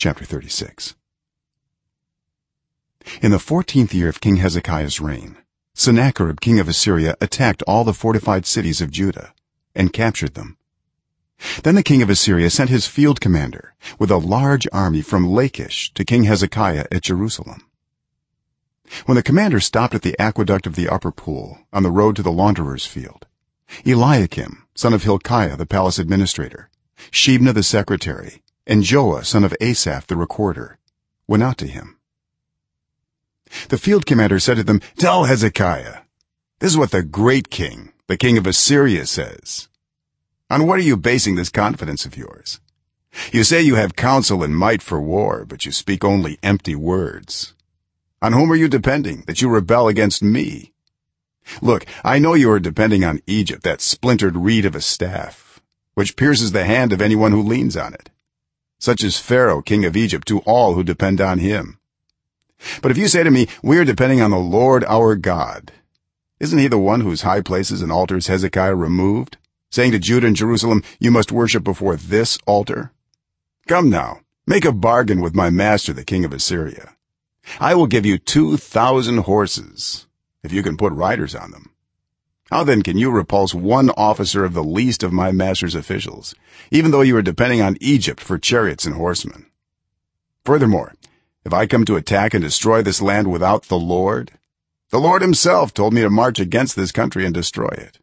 chapter 36 in the 14th year of king hezekiah's reign sennacherib king of assyria attacked all the fortified cities of judah and captured them. Then the king of assyria sent his field commander with a large army from lachish to king hezekiah at jerusalem. When the commander stopped at the aqueduct of the upper pool on the road to the launderer's field eliakim son of hilkiah the palace administrator shebna the secretary and joah son of asaph the recorder went out to him. The field commander said to them tell hezekiah this is what the great king the king of assyria says. On what are you basing this confidence of yours? You say you have counsel and might for war but you speak only empty words. On whom are you depending that you rebel against me? Look i know you are depending on egypt that splintered reed of a staff which pierces the hand of anyone who leans on it such as pharaoh king of egypt to all who depend on him. But if you say to me we are depending on the lord our god isn't he the one whose high places and altars hezekiah removed saying to judah and jerusalem you must worship before this altar come now make a bargain with my master the king of assyria. I will give you 2000 horses if you can put riders on them how then can you repulse one officer of the least of my master's officials even though you are depending on egypt for chariots and horsemen? Furthermore if i come to attack and destroy this land without the lord the lord himself told me to march against this country and destroy it.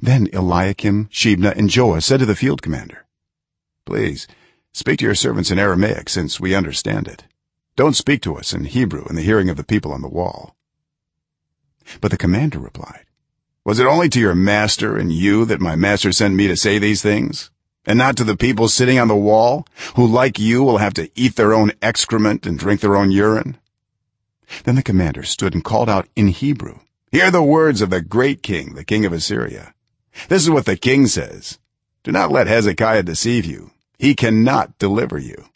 Then eliakim shebna and joah said to the field commander please speak to your servants in aramaic since we understand it. Don't speak to us in hebrew in the hearing of the people on the wall but the commander replied was it only to your master and you that my master sent me to say these things and not to the people sitting on the wall who like you will have to eat their own excrement and drink their own urine? Then the commander stood and called out in hebrew hear the words of the great king the king of assyria. This is what the king says. Do not let hezekiah deceive you. He cannot deliver you.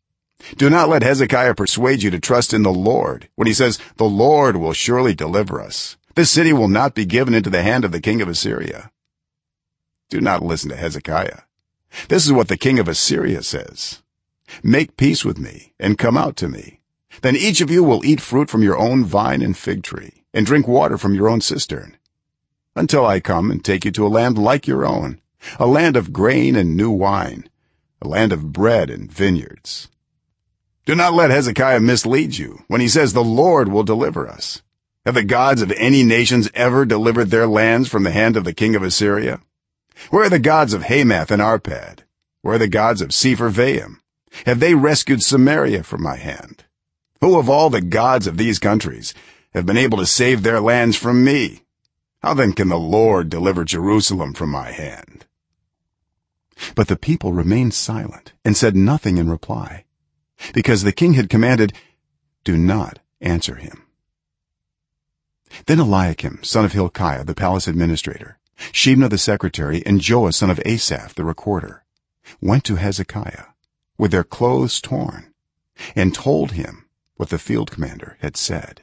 Do not let hezekiah persuade you to trust in the lord when he says the lord will surely deliver us this city will not be given into the hand of the king of assyria. Do not listen to hezekiah. This is what the king of assyria says. Make peace with me and come out to me. Then each of you will eat fruit from your own vine and fig tree and drink water from your own cistern until i come and take you to a land like your own a land of grain and new wine a land of bread and vineyards. Do not let hezekiah mislead you when he says the lord will deliver us have the gods of any nations ever delivered their lands from the hand of the king of assyria? Where are the gods of hamath and arpad? Where are the gods of sepharvaim have they rescued samaria from my hand? Who of all the gods of these countries have been able to save their lands from me? How then can the lord deliver jerusalem from my hand? But the people remained silent and said nothing in reply because the king had commanded do not answer him then eliakim son of hilkiah the palace administrator shebna the secretary and joah son of asaph the recorder went to hezekiah with their clothes torn and told him what the field commander had said